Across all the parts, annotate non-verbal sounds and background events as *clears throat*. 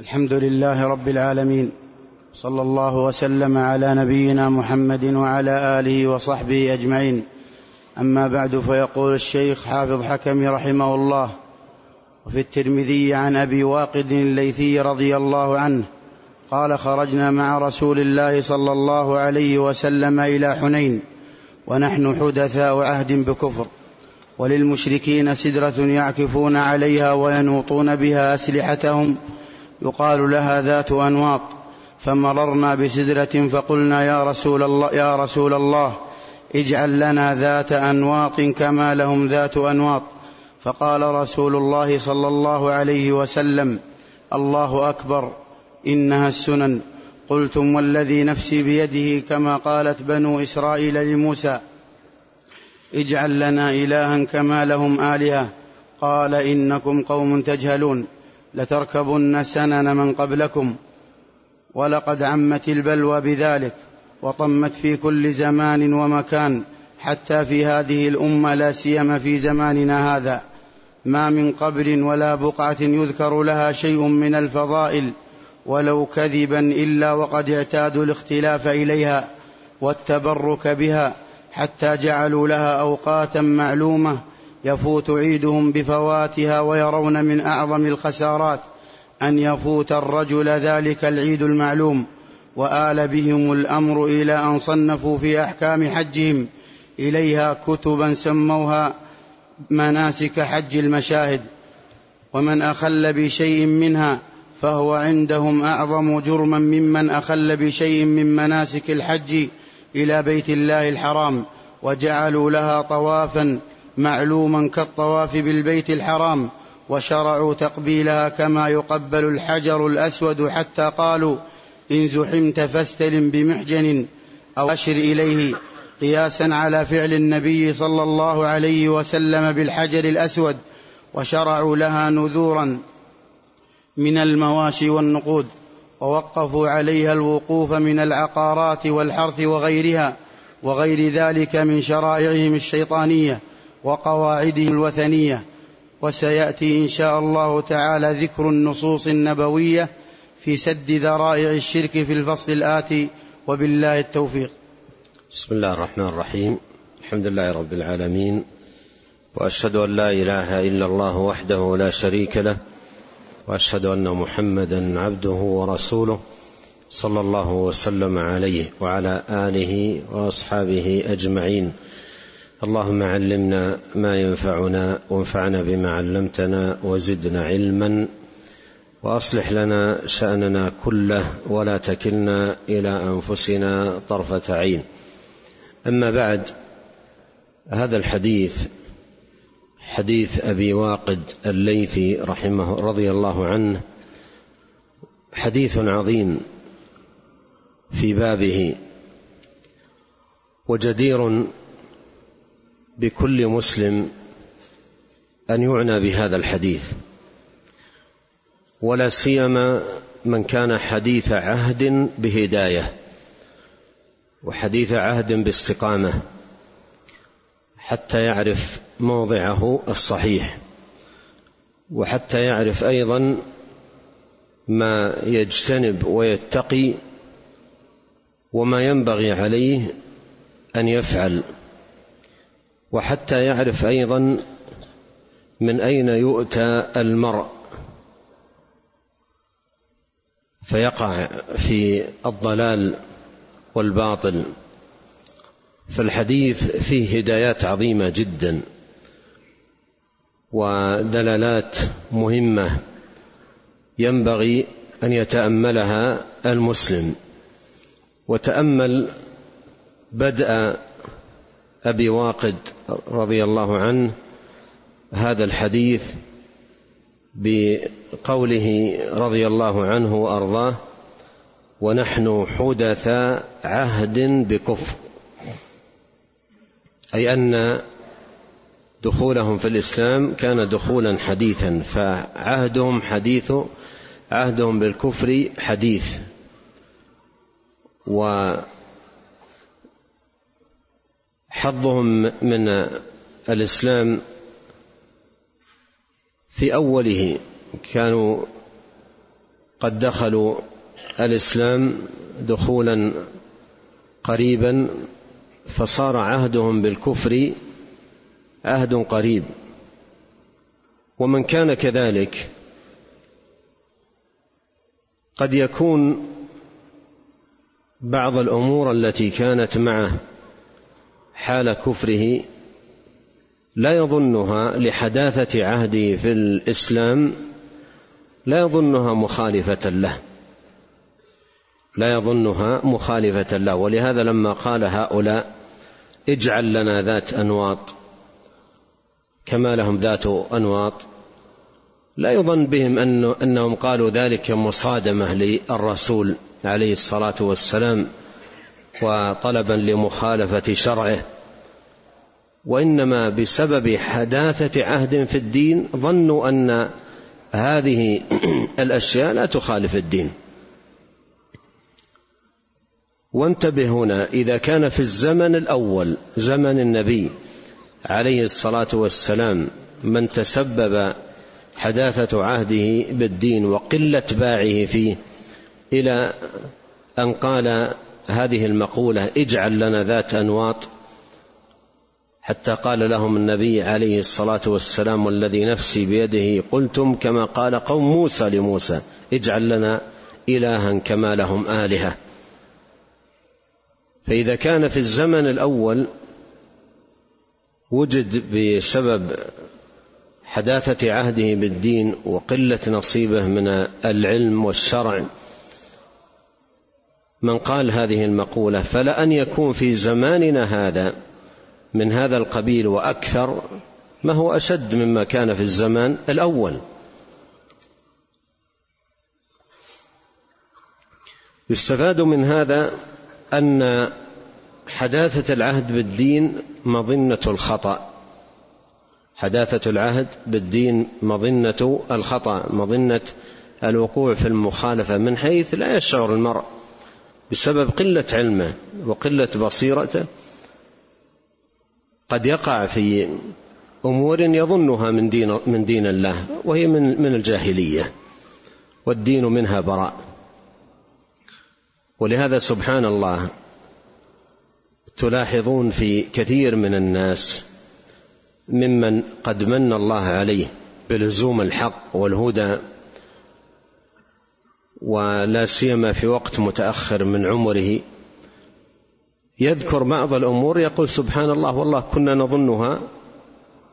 الحمد لله رب العالمين صلى الله وسلم على نبينا محمد وعلى آله وصحبه أجمعين. أما بعد فيقول الشيخ حافظ حكم رحمه الله وفي الترمذي عن أبي واقد الليثي رضي الله عنه قال خرجنا مع رسول الله صلى الله عليه وسلم إلى حنين ونحن حدثاء عهد بكفر وللمشركين سدرة يعكفون عليها وينوطون بها أسلحتهم يقال لها ذات أنواط فمررنا بسدرة فقلنا يا رسول الله, يا رسول الله اجعل لنا ذات أنواط كما لهم ذات أنواط. فقال رسول الله صلى الله عليه وسلم الله أكبر إنها السنن. قلتم والذي نفسي بيده كما قالت بنو إسرائيل لموسى اجعل لنا إلها كما لهم آلهة. قال إنكم قوم تجهلون. لتركبن سنن من قبلكم ولقد عمت البلوى بذلك وطمت في كل زمان ومكان حتى في هذه الأمة لا سيما في زماننا هذا. ما من قبر ولا بقعة يذكر لها شيء من الفضائل ولو كذبا إلا وقد اعتادوا الاختلاف إليها والتبرك بها حتى جعلوا لها أوقاتا معلومة يفوت عيدهم بفواتها ويرون من أعظم الخسارات أن يفوت الرجل ذلك العيد المعلوم وآل بهم الأمر إلى أن صنفوا في أحكام حجهم إليها كتبا سموها مناسك حج المشاهد ومن أخل بشيء منها فهو عندهم أعظم جرما ممن أخل بشيء من مناسك الحج إلى بيت الله الحرام وجعلوا لها طوافا معلوما كالطواف بالبيت الحرام وشرعوا تقبيلها كما يقبل الحجر الأسود حتى قالوا إن زحمت فاستلم بمحجن أو أشر إليه قياسا على فعل النبي صلى الله عليه وسلم بالحجر الأسود وشرعوا لها نذورا من المواشي والنقود ووقفوا عليها الوقوف من العقارات والحرث وغيرها وغير ذلك من شرائعهم الشيطانية. وقواعده الوثنية وسيأتي إن شاء الله تعالى ذكر النصوص النبوية في سد ذرائع الشرك في الفصل الآتي وبالله التوفيق. بسم الله الرحمن الرحيم. الحمد لله رب العالمين وأشهد أن لا إله إلا الله وحده لا شريك له وأشهد أن محمدا عبده ورسوله صلى الله وسلم عليه وعلى آله وأصحابه أجمعين. اللهم علمنا ما ينفعنا وانفعنا بما علمتنا وزدنا علما وأصلح لنا شأننا كله ولا تكلنا إلى أنفسنا طرفة عين. أما بعد هذا الحديث حديث أبي واقد الليثي رحمه رضي الله عنه حديث عظيم في بابه وجدير بكل مسلم أن يعنى بهذا الحديث. ولا سيما من كان حديث عهد بهداية وحديث عهد باستقامة حتى يعرف موضعه الصحيح وحتى يعرف أيضا ما يجتنب ويتقي وما ينبغي عليه أن يفعل. وحتى يعرف أيضا من أين يؤتى المرء. فيقع في الضلال والباطل. فالحديث فيه هدايات عظيمة جدا ودلالات مهمة ينبغي أن يتأملها المسلم. وتأمل بدأ أبي واقد رضي الله عنه هذا الحديث بقوله رضي الله عنه وأرضاه ونحن حدث عهد بكفر. أي أن دخولهم في الإسلام كان دخولا حديثا فعهدهم حديث عهدهم بالكفر حديث. حظهم من الإسلام في أوله كانوا قد دخلوا الإسلام دخولا قريبا فصار عهدهم بالكفر عهد قريب. ومن كان كذلك قد يكون بعض الأمور التي كانت معه حال كفره لا يظنها لحداثة عهده في الإسلام لا يظنها مخالفة له. لا يظنها مخالفة له. ولهذا لما قال هؤلاء اجعل لنا ذات أنواط كما لهم ذات أنواط لا يظن بهم أنهم قالوا ذلك مصادمة للرسول عليه الصلاة والسلام. وطلبا لمخالفة شرعه. وإنما بسبب حداثة عهد في الدين ظنوا أن هذه *clears throat* الأشياء لا تخالف الدين. وانتبه هنا إذا كان في الزمن الأول زمن النبي عليه الصلاة والسلام من تسبب حداثة عهده بالدين وقلة باعه فيه إلى أن قال هذه المقولة اجعل لنا ذات أنواط. حتى قال لهم النبي عليه الصلاة والسلام والذي نفسي بيده قلتم كما قال قوم موسى لموسى اجعل لنا إلها كما لهم آلهة. فإذا كان في الزمن الأول وجد بسبب حداثة عهده بالدين وقلة نصيبه من العلم والشرع من قال هذه المقولة فلأن يكون في زماننا هذا من هذا القبيل وأكثر ما هو أشد مما كان في الزمان الأول. يستفاد من هذا أن حداثة العهد بالدين مظنة الخطأ. حداثة العهد بالدين مظنة الخطأ مظنة الوقوع في المخالفة من حيث لا يشعر المرء بسبب قلة علمه وقلة بصيرته قد يقع في أمور يظنها من دين, من دين الله وهي من, من الجاهلية والدين منها براء. ولهذا سبحان الله تلاحظون في كثير من الناس ممن قد من الله عليه بلزوم الحق والهدى ولا سيما في وقت متأخر من عمره. يذكر بعض الأمور يقول سبحان الله والله كنا نظنها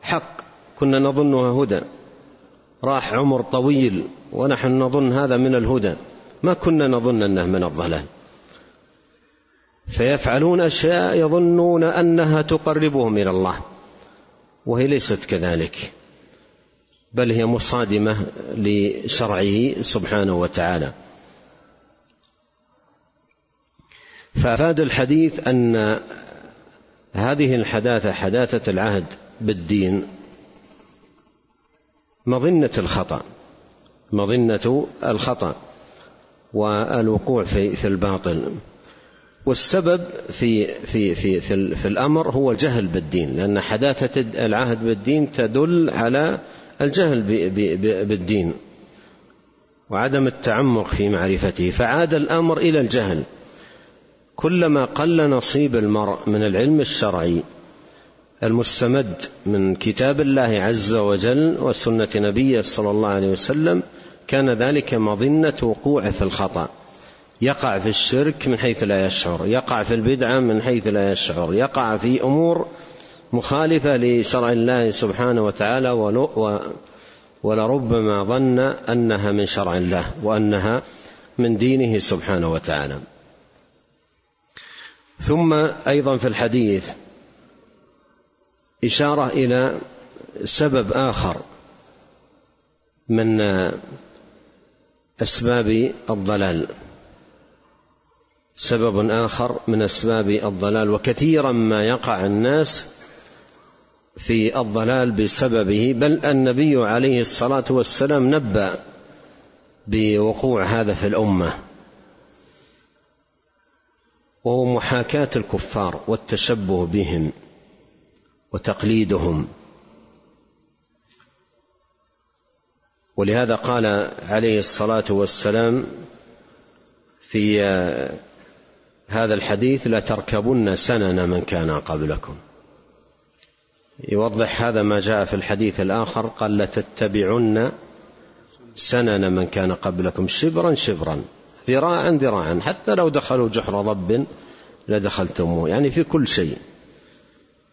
حق كنا نظنها هدى. راح عمر طويل ونحن نظن هذا من الهدى. ما كنا نظن أنه من الضلال. فيفعلون أشياء يظنون أنها تقربهم إلى الله وهي ليست كذلك. بل هي مصادمة لشرعه سبحانه وتعالى. فأفاد الحديث أن هذه الحداثة حداثة العهد بالدين مظنة الخطأ مظنة الخطأ والوقوع في في الباطل. والسبب في في في في, في الأمر هو جهل بالدين لأن حداثة العهد بالدين تدل على الجهل بالدين وعدم التعمق في معرفته فعاد الأمر إلى الجهل. كلما قل نصيب المرء من العلم الشرعي المستمد من كتاب الله عز وجل وسنة نبيه صلى الله عليه وسلم كان ذلك مظنة وقوعه في الخطأ. يقع في الشرك من حيث لا يشعر يقع في البدعة من حيث لا يشعر يقع في أمور مخالفة لشرع الله سبحانه وتعالى ولربما ظن أنها من شرع الله وأنها من دينه سبحانه وتعالى. ثم أيضا في الحديث إشارة إلى سبب آخر من أسباب الضلال. سبب آخر من أسباب الضلال. وكثيرا ما يقع الناس في الضلال بسببه بل النبي عليه الصلاة والسلام نبأ بوقوع هذا في الأمة. وهو محاكاة الكفار والتشبه بهم وتقليدهم. ولهذا قال عليه الصلاة والسلام في هذا الحديث لتركبن سنن من كان قبلكم. يوضح هذا ما جاء في الحديث الآخر. قال لتتبعن سنن من كان قبلكم. شبرا شبرا. ذراعا ذراعا. حتى لو دخلوا جحر ضب لدخلتموه يعني في كل شيء.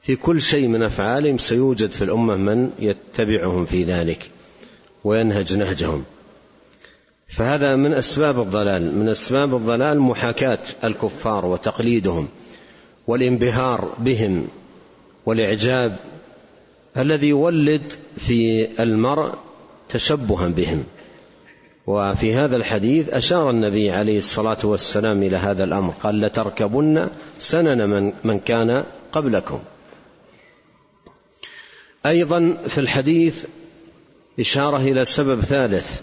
في كل شيء من أفعالهم سيوجد في الأمة من يتبعهم في ذلك وينهج نهجهم. فهذا من أسباب الضلال. من أسباب الضلال محاكاة الكفار وتقليدهم والانبهار بهم والإعجاب الذي يولد في المرء تشبها بهم. وفي هذا الحديث أشار النبي عليه الصلاة والسلام إلى هذا الأمر. قال لتركبن سنن من, من كان قبلكم. أيضا في الحديث إشارة إلى سبب ثالث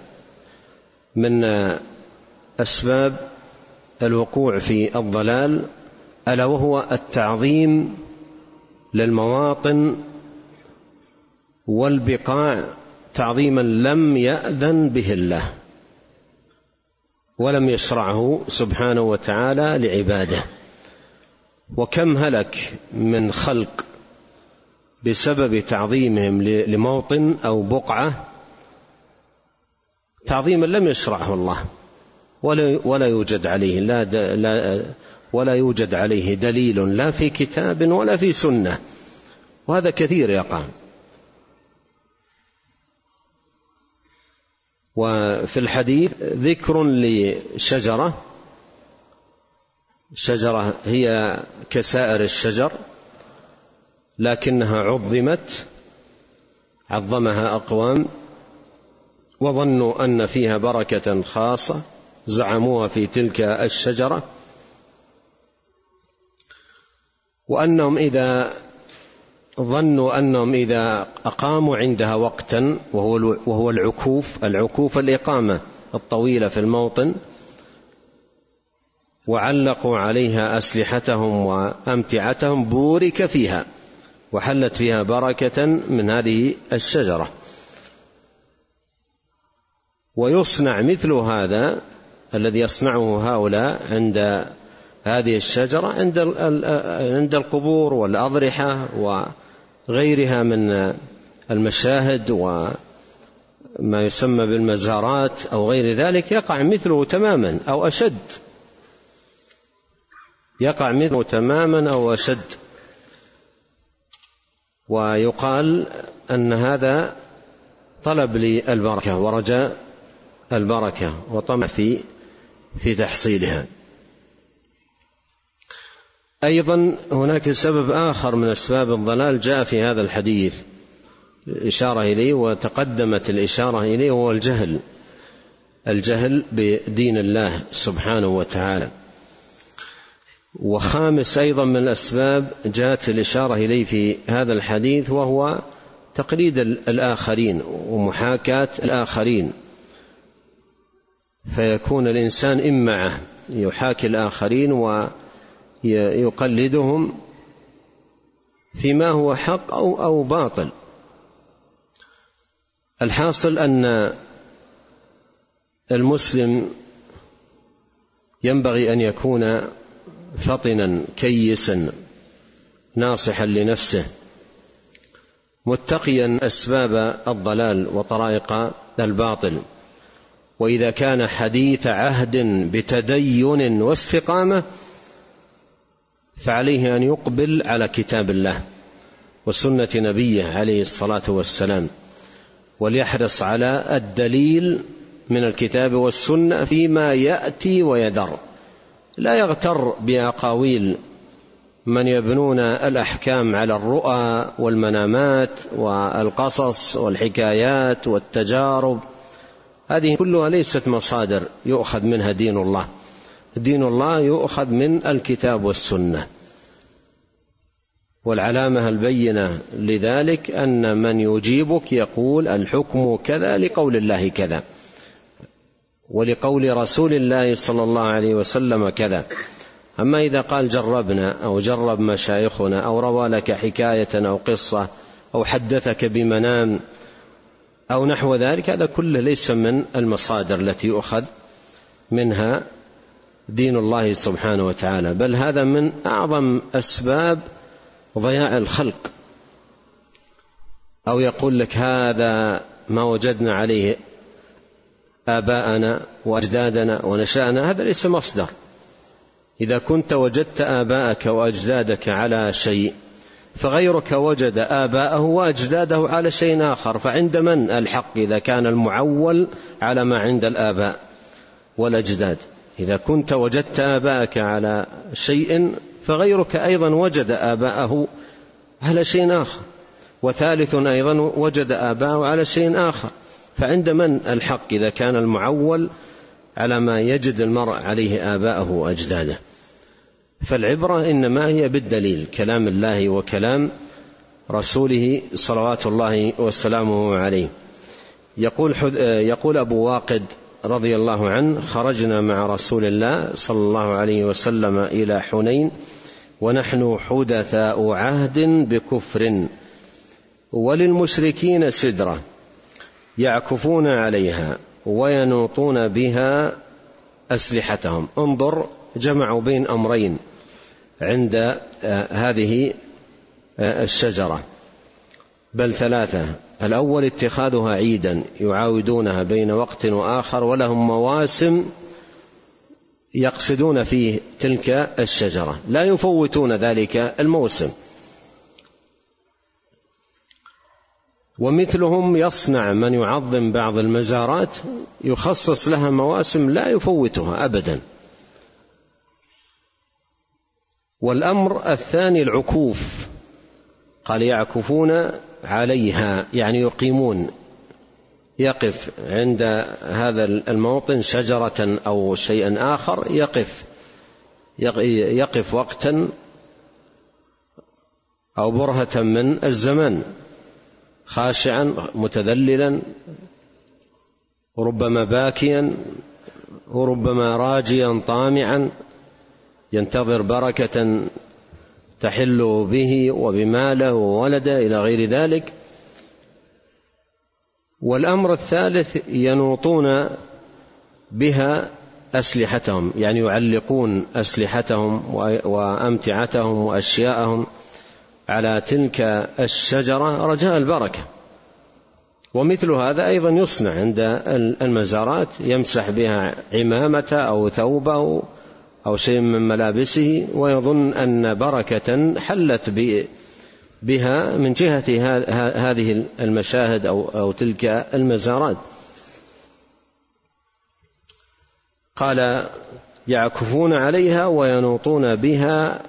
من أسباب الوقوع في الضلال ألا وهو التعظيم للمواطن والبقاع تعظيما لم يأذن به الله ولم يشرعه سبحانه وتعالى لعباده. وكم هلك من خلق بسبب تعظيمهم لموطن أو بقعة تعظيما لم يشرعه الله. ولا ولا يوجد عليه لا, لا ولا يوجد عليه دليل لا في كتاب ولا في سنة. وهذا كثير يقام وفي الحديث ذكر لشجرة. شجرة هي كسائر الشجر لكنها عظمت عظمها أقوام وظنوا أن فيها بركة خاصة زعموها في تلك الشجرة. وأنهم إذا ظنوا أنهم إذا أقاموا عندها وقتا وهو وهو العكوف العكوف الإقامة الطويلة في الموطن وعلقوا عليها أسلحتهم وأمتعتهم بورك فيها وحلت فيها بركة من هذه الشجرة. ويصنع مثل هذا الذي يصنعه هؤلاء عند هذه الشجرة عند عند القبور والأضرحة غيرها من المشاهد وما يسمى بالمزارات أو غير ذلك يقع مثله تماما أو أشد. يقع مثله تماما أو أشد. ويقال أن هذا طلب للبركة ورجاء البركة وطمع في في تحصيلها. أيضا هناك سبب آخر من أسباب الضلال جاء في هذا الحديث. إشارة إليه وتقدمت الإشارة إليه هو الجهل. الجهل بدين الله سبحانه وتعالى. وخامس أيضا من الأسباب جاءت الإشارة إليه في هذا الحديث وهو تقليد الآخرين ومحاكاة الآخرين. فيكون الإنسان إمعة يحاكي الآخرين و يقلدهم فيما هو حق أو, أو باطل. الحاصل أن المسلم ينبغي أن يكون فطنا كيسا ناصحا لنفسه متقيا أسباب الضلال وطرائق الباطل. وإذا كان حديث عهد بتدين واستقامة فعليه أن يقبل على كتاب الله وسنة نبيه عليه الصلاة والسلام وليحرص على الدليل من الكتاب والسنة فيما يأتي ويدر. لا يغتر بأقاويل من يبنون الأحكام على الرؤى والمنامات والقصص والحكايات والتجارب. هذه كلها ليست مصادر يؤخذ منها دين الله. دين الله يؤخذ من الكتاب والسنة. والعلامة البينة لذلك أن من يجيبك يقول الحكم كذا لقول الله كذا ولقول رسول الله صلى الله عليه وسلم كذا. أما إذا قال جربنا أو جرب مشايخنا أو روى لك حكاية أو قصة أو حدثك بمنام أو نحو ذلك هذا كله ليس من المصادر التي يؤخذ منها دين الله سبحانه وتعالى. بل هذا من أعظم أسباب ضياع الخلق. أو يقول لك هذا ما وجدنا عليه آباءنا وأجدادنا ونشأنا. هذا ليس مصدر. إذا كنت وجدت آباءك وأجدادك على شيء فغيرك وجد آباءه وأجداده على شيء آخر. فعند من الحق إذا كان المعول على ما عند الآباء والأجداد؟ إذا كنت وجدت آباءك على شيء فغيرك أيضا وجد آباءه على شيء آخر. وثالث أيضا وجد آباءه على شيء آخر. فعند من الحق إذا كان المعول على ما يجد المرء عليه آباءه وأجداده؟ فالعبرة إنما هي بالدليل كلام الله وكلام رسوله صلوات الله وسلامه عليه. يقول, يقول أبو واقد رضي الله عنه خرجنا مع رسول الله صلى الله عليه وسلم إلى حنين ونحن حدثاء عهد بكفر وللمشركين سدرة يعكفون عليها وينوطون بها أسلحتهم. انظر جمعوا بين أمرين عند آه، هذه آه، الشجرة. بل ثلاثة الأول اتخاذها عيدا يعاودونها بين وقت وآخر ولهم مواسم يقصدون فيه تلك الشجرة. لا يفوتون ذلك الموسم. ومثلهم يصنع من يعظم بعض المزارات يخصص لها مواسم لا يفوتها أبدا. والأمر الثاني العكوف. قال يعكفون عليها يعني يقيمون يقف عند هذا الموطن شجرة أو شيئا آخر يقف يقف وقتا أو برهة من الزمان خاشعا متذللا ربما باكيا وربما راجيا طامعا ينتظر بركة تحل به وبما له ولد إلى غير ذلك. والأمر الثالث ينوطون بها أسلحتهم يعني يعلقون أسلحتهم وأمتعتهم وأشياءهم على تلك الشجرة رجاء البركة. ومثل هذا أيضا يصنع عند المزارات يمسح بها عمامته أو ثوبه أو شيء من ملابسه ويظن أن بركة حلت بها من جهة هذه المشاهد أو, أو تلك المزارات. قال يعكفون عليها وينوطون بها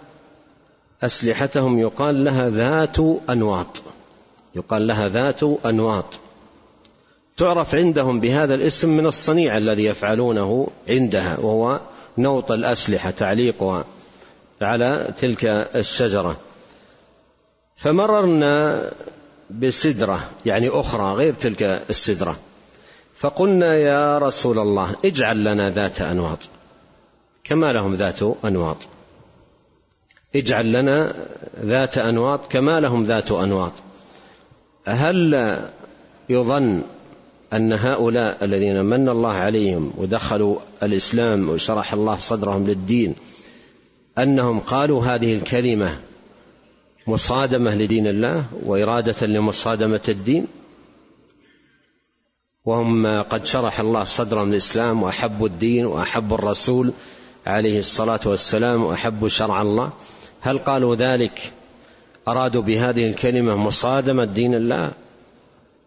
أسلحتهم. يقال لها ذات أنواط. يقال لها ذات أنواط. تعرف عندهم بهذا الاسم من الصنيع الذي يفعلونه عندها وهو نوط الأسلحة تعليقها على تلك الشجرة. فمررنا بسدرة يعني أخرى غير تلك السدرة. فقلنا يا رسول الله اجعل لنا ذات أنواط. كما لهم ذات أنواط. اجعل لنا ذات أنواط كما لهم ذات أنواط. هل يظن أن هؤلاء الذين من الله عليهم ودخلوا الإسلام وشرح الله صدرهم للدين أنهم قالوا هذه الكلمة مصادمة لدين الله وإرادة لمصادمة الدين وهم قد شرح الله صدرهم للإسلام وأحبوا الدين وأحبوا الرسول عليه الصلاة والسلام وأحبوا شرع الله. هل قالوا ذلك؟ أرادوا بهذه الكلمة مصادمة دين الله؟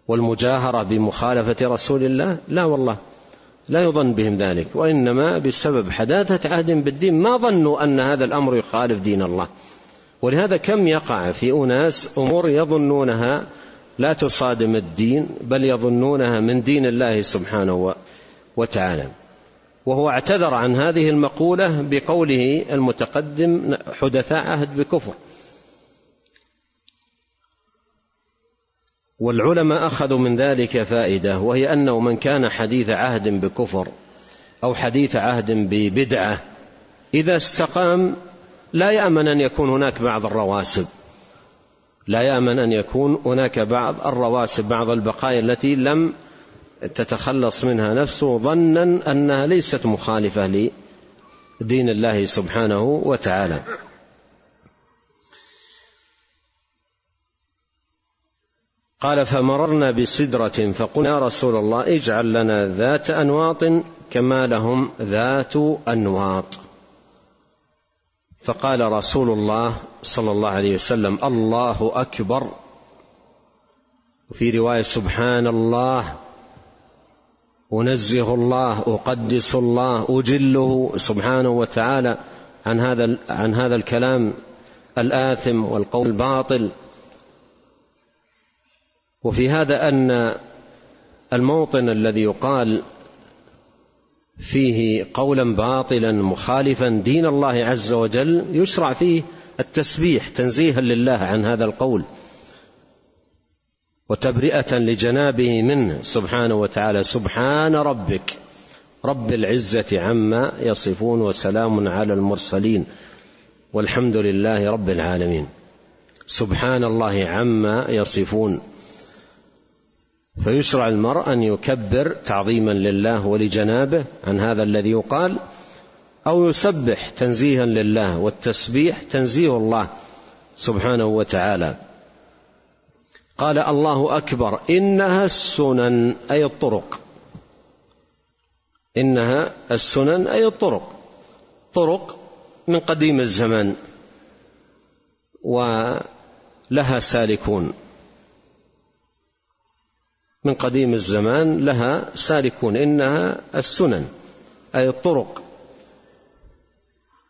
والمجاهرة بمخالفة رسول الله لا والله لا يظن بهم ذلك وإنما بسبب حداثة عهد بالدين ما ظنوا أن هذا الأمر يخالف دين الله. ولهذا كم يقع في أناس أمور يظنونها لا تصادم الدين بل يظنونها من دين الله سبحانه وتعالى. وهو اعتذر عن هذه المقولة بقوله المتقدم حدثاء عهد بكفر. والعلماء أخذوا من ذلك فائدة وهي أنه من كان حديث عهد بكفر أو حديث عهد ببدعة إذا استقام لا يأمن أن يكون هناك بعض الرواسب. لا يأمن أن يكون هناك بعض الرواسب بعض البقايا التي لم تتخلص منها نفسه ظنا أنها ليست مخالفة لدين الله سبحانه وتعالى. قال فمررنا بسدرة فقلنا رسول الله اجعل لنا ذات أنواط كما لهم ذات أنواط. فقال رسول الله صلى الله عليه وسلم الله أكبر. وفي رواية سبحان الله أنزه الله أقدس الله أجله سبحانه وتعالى. عن هذا عن هذا الكلام الآثم والقول الباطل. وفي هذا أن الموطن الذي يقال فيه قولا باطلا مخالفا دين الله عز وجل يشرع فيه التسبيح تنزيها لله عن هذا القول وتبرئة لجنابه منه سبحانه وتعالى سبحان ربك رب العزة عما يصفون وسلام على المرسلين والحمد لله رب العالمين سبحان الله عما يصفون فيشرع المرء أن يكبر تعظيما لله ولجنابه عن هذا الذي يقال أو يسبح تنزيها لله والتسبيح تنزيه الله سبحانه وتعالى. قال الله أكبر إنها السنن أي الطرق. إنها السنن أي الطرق. طرق من قديم الزمان ولها سالكون. من قديم الزمان لها سالكون إنها السنن أي الطرق.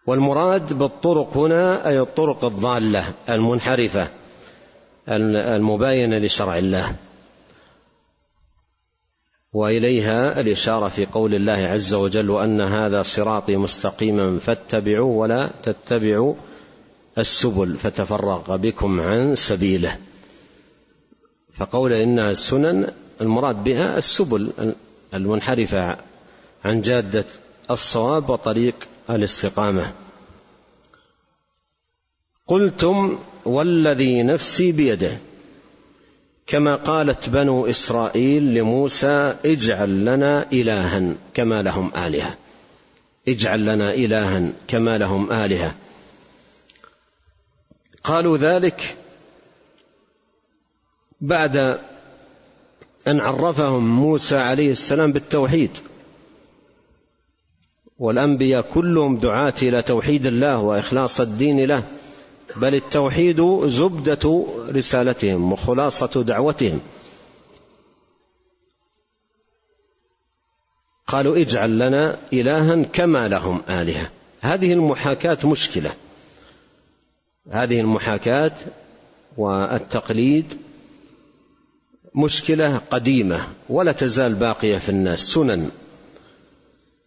والمراد بالطرق هنا أي الطرق الضالة المنحرفة المباينة لشرع الله. وإليها الإشارة في قول الله عز وجل وأن هذا صراطي مستقيما فاتبعوا ولا تتبعوا السبل فتفرق بكم عن سبيله. فقول إنها السنن المراد بها السبل المنحرفة عن جادة الصواب وطريق الاستقامة. قلتم والذي نفسي بيده كما قالت بنو إسرائيل لموسى اجعل لنا إلها كما لهم آلهة. اجعل لنا إلها كما لهم آلهة. قالوا ذلك بعد أن عرفهم موسى عليه السلام بالتوحيد. والأنبياء كلهم دعاة إلى توحيد الله وإخلاص الدين له بل التوحيد زبدة رسالتهم وخلاصة دعوتهم. قالوا اجعل لنا إلها كما لهم آلهة. هذه المحاكاة مشكلة. هذه المحاكاة والتقليد مشكلة قديمة ولا تزال باقية في الناس. سنن.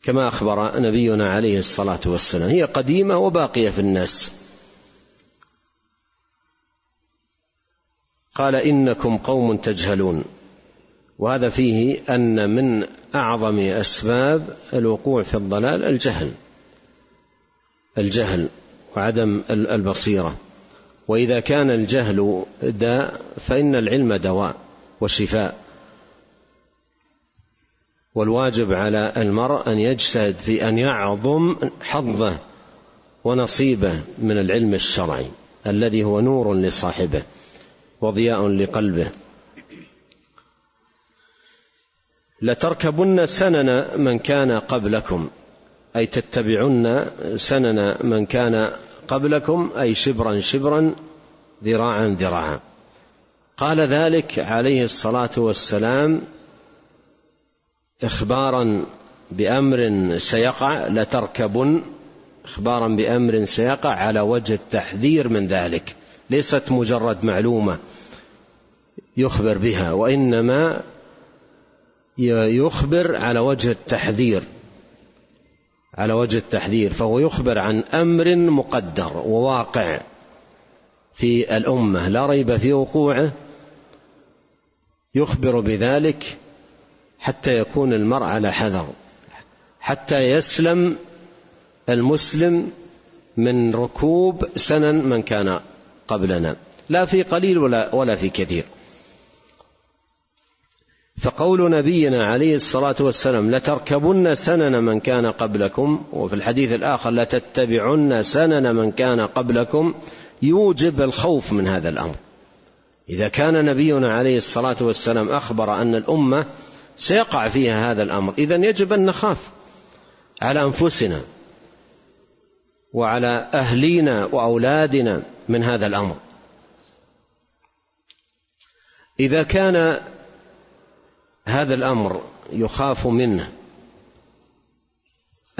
كما أخبر نبينا عليه الصلاة والسلام هي قديمة وباقية في الناس. قال إنكم قوم تجهلون. وهذا فيه أن من أعظم أسباب الوقوع في الضلال الجهل. الجهل وعدم البصيرة. وإذا كان الجهل داء فإن العلم دواء. وشفاء والواجب على المرء أن يجتهد في أن يعظم حظه ونصيبه من العلم الشرعي الذي هو نور لصاحبه وضياء لقلبه. لتركبن سنن من كان قبلكم أي تتبعن سنن من كان قبلكم أي شبرا شبرا ذراعا ذراعا. قال ذلك عليه الصلاة والسلام اخبارا بأمر سيقع لتركبن اخبارا بأمر سيقع على وجه التحذير من ذلك. ليست مجرد معلومة يخبر بها وإنما يخبر على وجه التحذير على وجه التحذير فهو يخبر عن أمر مقدر وواقع في الأمة لا ريب في وقوعه يخبر بذلك حتى يكون المرء على حذر حتى يسلم المسلم من ركوب سنن من كان قبلنا. لا في قليل ولا, ولا في كثير. فقول نبينا عليه الصلاة والسلام لتركبن سنن من كان قبلكم وفي الحديث الآخر لتتبعن سنن من كان قبلكم يوجب الخوف من هذا الأمر. إذا كان نبينا عليه الصلاة والسلام أخبر أن الأمة سيقع فيها هذا الأمر إذا يجب أن نخاف على أنفسنا وعلى أهلينا وأولادنا من هذا الأمر. إذا كان هذا الأمر يخاف منه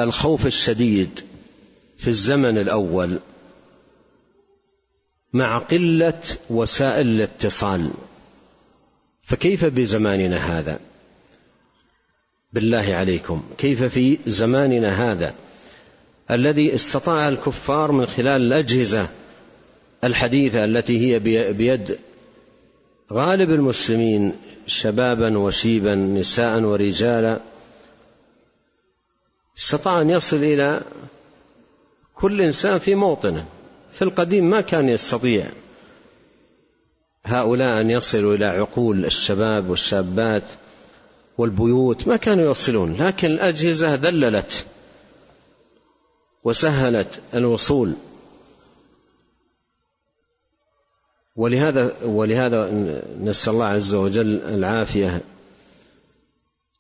الخوف الشديد في الزمن الأول مع قلة وسائل الاتصال. فكيف بزماننا هذا؟ بالله عليكم كيف في زماننا هذا؟ الذي استطاع الكفار من خلال الأجهزة الحديثة التي هي بيد غالب المسلمين شبابا وشيبا نساء ورجالا استطاع أن يصل إلى كل إنسان في موطنه. في القديم ما كان يستطيع. هؤلاء أن يصلوا إلى عقول الشباب والشابات والبيوت ما كانوا يوصلون لكن الأجهزة ذللت وسهلت الوصول. ولهذا ولهذا نسأل الله عز وجل العافية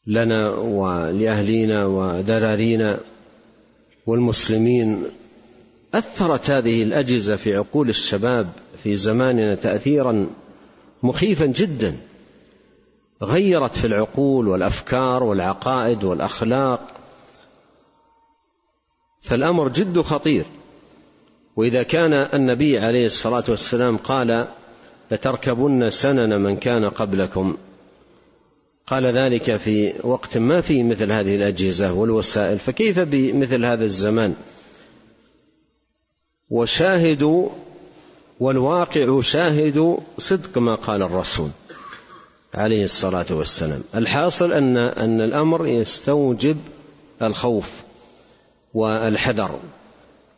لنا ولأهلينا وذرارينا والمسلمين أثرت هذه الأجهزة في عقول الشباب في زماننا تأثيرا مخيفا جدا. غيرت في العقول والأفكار والعقائد والأخلاق. فالأمر جد خطير. وإذا كان النبي عليه الصلاة والسلام قال لتركبن سنن من كان قبلكم قال ذلك في وقت ما فيه مثل هذه الأجهزة والوسائل فكيف بمثل هذا الزمان؟ وشاهدوا والواقع شاهد صدق ما قال الرسول عليه الصلاة والسلام. الحاصل أن, أن الأمر يستوجب الخوف والحذر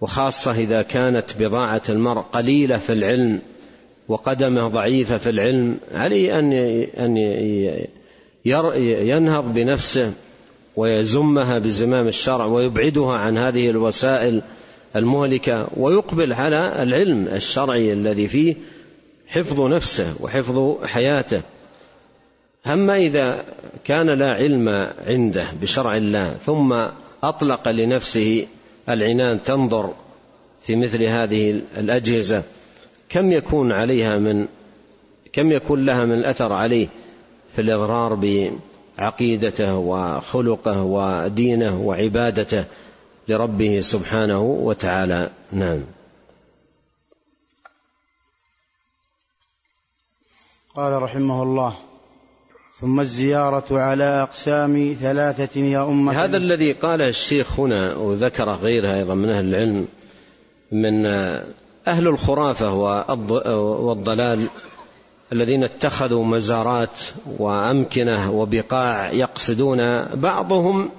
وخاصة إذا كانت بضاعة المرء قليلة في العلم وقدمه ضعيفة في العلم عليه أن أن ينهض بنفسه ويزمها بزمام الشرع ويبعدها عن هذه الوسائل المهلكة ويقبل على العلم الشرعي الذي فيه حفظ نفسه وحفظ حياته. أما إذا كان لا علم عنده بشرع الله ثم أطلق لنفسه العنان تنظر في مثل هذه الأجهزة كم يكون عليها من كم يكون لها من الأثر عليه في الإضرار بعقيدته وخلقه ودينه وعبادته؟ لربه سبحانه وتعالى. نعم. قال رحمه الله ثم الزيارة على أقسام ثلاثة يا أمة. هذا الذي قال الشيخ هنا وذكر غيرها أيضا من أهل العلم من أهل الخرافة والضلال الذين اتخذوا مزارات وأمكنة وبقاع يقصدون بعضهم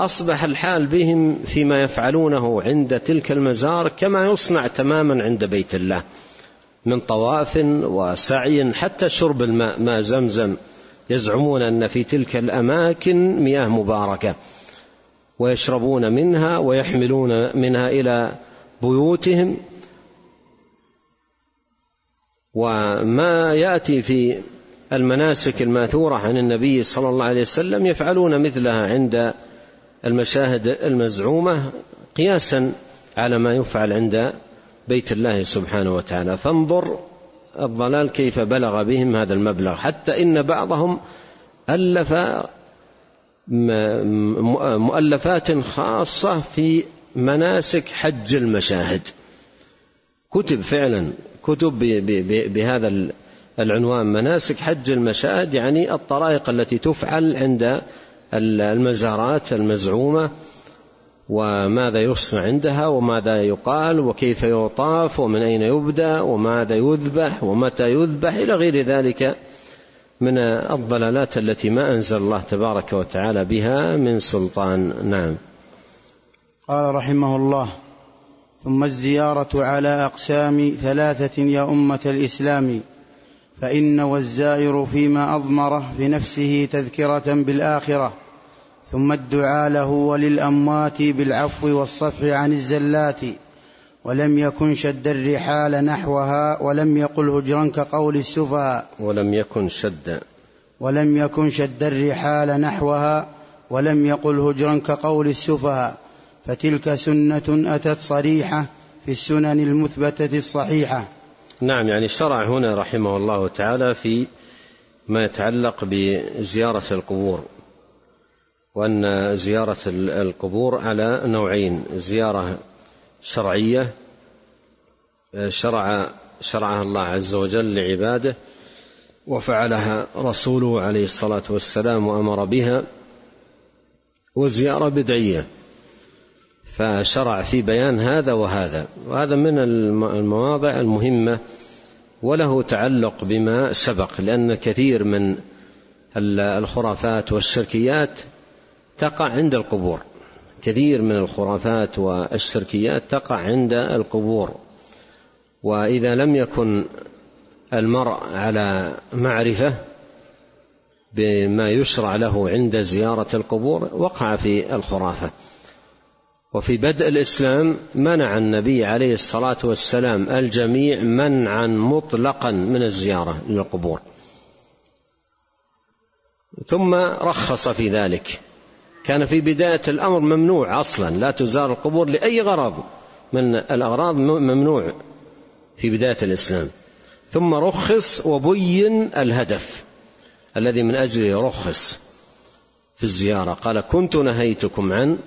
أصبح الحال بهم فيما يفعلونه عند تلك المزار كما يصنع تماما عند بيت الله من طواف وسعي حتى شرب الماء ماء زمزم يزعمون أن في تلك الأماكن مياه مباركة ويشربون منها ويحملون منها إلى بيوتهم وما يأتي في المناسك الماثورة عن النبي صلى الله عليه وسلم يفعلون مثلها عند المشاهد المزعومة قياسا على ما يفعل عند بيت الله سبحانه وتعالى. فانظر الضلال كيف بلغ بهم هذا المبلغ. حتى إن بعضهم ألف مؤلفات خاصة في مناسك حج المشاهد. كتب فعلا كتب بهذا العنوان مناسك حج المشاهد يعني الطرائق التي تفعل عند المزارات المزعومة وماذا يصنع عندها وماذا يقال وكيف يطاف ومن أين يبدأ وماذا يذبح ومتى يذبح إلى غير ذلك من الضلالات التي ما أنزل الله تبارك وتعالى بها من سلطان. نعم. قال رحمه الله ثم الزيارة على أقسام ثلاثة يا أمة الإسلام فإن والزائر فيما أضمره في نفسه تذكرة بالآخرة. ثم الدعاء له وللأموات بالعفو والصفح عن الزلات ولم يكن شد الرحال نحوها ولم يقل هجرا كقول السفهاء ولم يكن شد. ولم يكن شد الرحال نحوها ولم يقل هجرا كقول السفهاء فتلك سنة أتت صريحة في السنن المثبتة الصحيحة. نعم يعني شرع هنا رحمه الله تعالى في ما يتعلق بزيارة القبور. وأن زيارة القبور على نوعين. زيارة شرعية شرع شرعها الله عز وجل لعباده وفعلها رسوله عليه الصلاة والسلام وأمر بها وزيارة بدعية. فشرع في بيان هذا وهذا. وهذا من المواضع المهمة وله تعلق بما سبق لأن كثير من الخرافات والشركيات تقع عند القبور. كثير من الخرافات والشركيات تقع عند القبور. وإذا لم يكن المرء على معرفة بما يشرع له عند زيارة القبور وقع في الخرافة. وفي بدء الإسلام منع النبي عليه الصلاة والسلام الجميع منعا مطلقا من الزيارة للقبور. ثم رخص في ذلك. كان في بداية الأمر ممنوع أصلا لا تزار القبور لأي غرض من الأغراض ممنوع في بداية الإسلام. ثم رخص وبين الهدف الذي من أجله رخص في الزيارة. قال كنت نهيتكم عن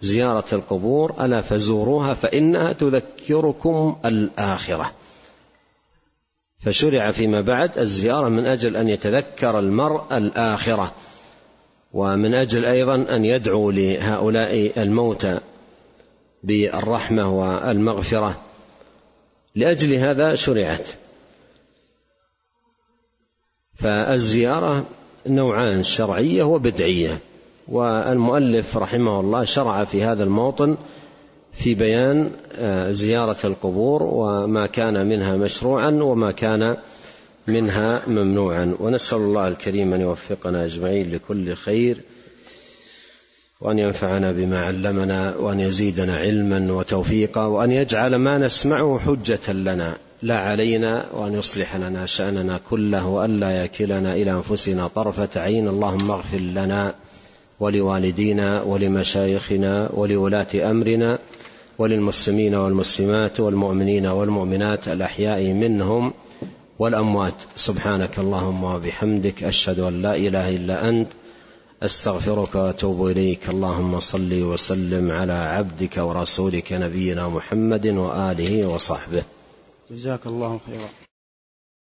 زيارة القبور ألا فزوروها فإنها تذكركم الآخرة. فشرع فيما بعد الزيارة من أجل أن يتذكر المرء الآخرة. ومن أجل أيضا أن يدعو لهؤلاء الموتى بالرحمة والمغفرة. لأجل هذا شرعت. فالزيارة نوعان شرعية وبدعية. والمؤلف رحمه الله شرع في هذا الموطن في بيان آه، زيارة القبور وما كان منها مشروعا وما كان منها ممنوعا. ونسأل الله الكريم أن يوفقنا أجمعين لكل خير وأن ينفعنا بما علمنا وأن يزيدنا علما وتوفيقا وأن يجعل ما نسمعه حجة لنا لا علينا وأن يصلح لنا شأننا كله وأن لا يكلنا إلى أنفسنا طرفة عين. اللهم اغفر لنا ولوالدينا ولمشايخنا ولولاة أمرنا وللمسلمين والمسلمات والمؤمنين والمؤمنات الأحياء منهم. والأموات. سبحانك اللهم وبحمدك أشهد أن لا إله إلا أنت. أستغفرك وأتوب إليك. اللهم صل وسلم على عبدك ورسولك نبينا محمد وآله وصحبه. جزاك الله خيرا.